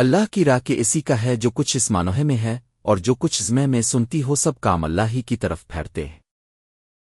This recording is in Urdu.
اللہ کی راہ کے اسی کا ہے جو کچھ اس مانوہے میں ہے اور جو کچھ زمے میں سنتی ہو سب کام اللہ ہی کی طرف پھیرتے ہیں۔